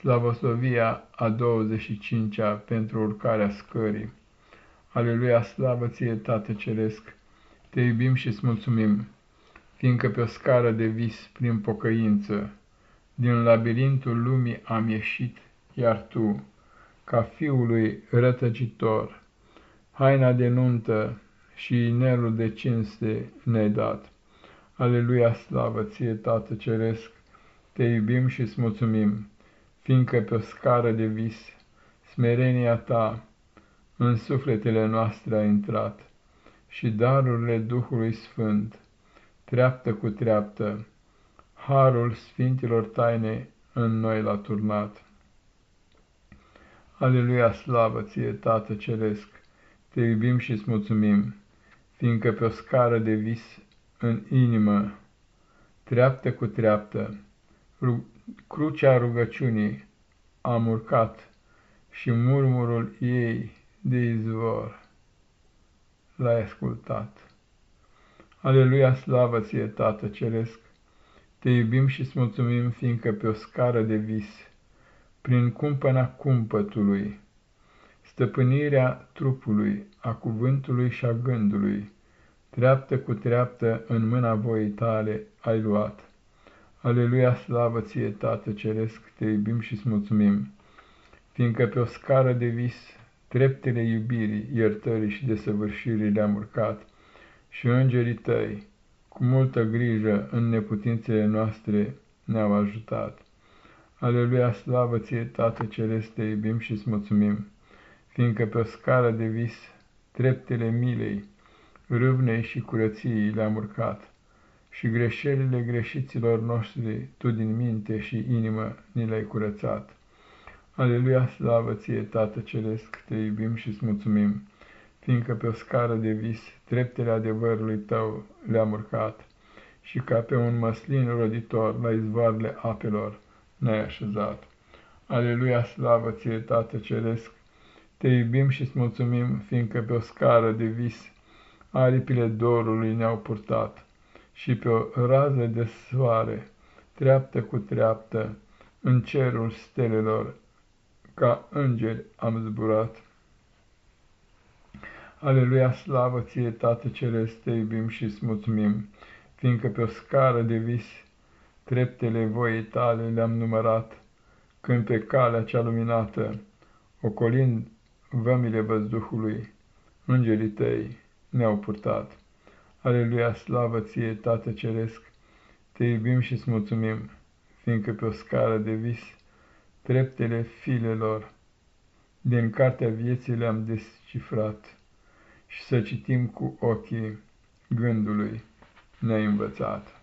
Slavoslovia a 25-a pentru urcarea scării. Aleluia, slavă ție, Tată Ceresc! Te iubim și-ți mulțumim, fiindcă pe o scară de vis prin pocăință, din labirintul lumii am ieșit, iar tu, ca fiului rătăcitor, haina de nuntă și inelul de cinste ne-ai dat. Aleluia, slavă ție, Tată Ceresc! Te iubim și-ți mulțumim, fiindcă pe o scară de vis, smerenia ta în sufletele noastre a intrat și darurile Duhului Sfânt, treaptă cu treaptă, harul Sfintilor taine în noi l-a turnat. Aleluia, slavă ție, Tată Ceresc, te iubim și-ți mulțumim, fiindcă pe o scară de vis în inimă, treaptă cu treaptă, crucea rugăciunii am urcat și murmurul ei de izvor l-ai ascultat. Aleluia, slavă ție, Tată Ceresc! Te iubim și-ți mulțumim, fiindcă pe o scară de vis, prin cumpăna cumpătului, stăpânirea trupului, a cuvântului și a gândului, treaptă cu treaptă în mâna voii tale ai luat. Aleluia, slavă ție, Tată Ceresc, te iubim și-ți mulțumim, fiindcă pe o scară de vis, treptele iubirii, iertării și desăvârșirii le-am urcat, și îngerii tăi, cu multă grijă în neputințele noastre, ne-au ajutat. Aleluia, slavă ție, Tată Ceresc, te iubim și-ți mulțumim, fiindcă pe o scară de vis, treptele milei, râvnei și curăției le-am urcat și greșelile greșiților noștri tu din minte și inimă ni le-ai curățat. Aleluia, slavă ție, Tată Ceresc, te iubim și îți mulțumim, fiindcă pe o scară de vis treptele adevărului tău le-am urcat și ca pe un măslin roditor la izvoarele apelor ne-ai așezat. Aleluia, slavă ție, Tată Ceresc, te iubim și îți mulțumim, fiindcă pe o scară de vis aripile dorului ne-au purtat și pe o rază de soare, treaptă cu treaptă, în cerul stelelor, ca îngeri am zburat. Aleluia, slavă ție, Tată Ceresc, te iubim și îți mulțumim, fiindcă pe o scară de vis treptele voii tale le-am numărat, când pe calea cea luminată, ocolind vămile văzduhului, îngerii tăi ne-au purtat. Aleluia, slavă ție, Tată Ceresc, te iubim și îți mulțumim, fiindcă pe o scară de vis, treptele filelor, din cartea vieții le-am descifrat și să citim cu ochii gândului ne-ai învățat.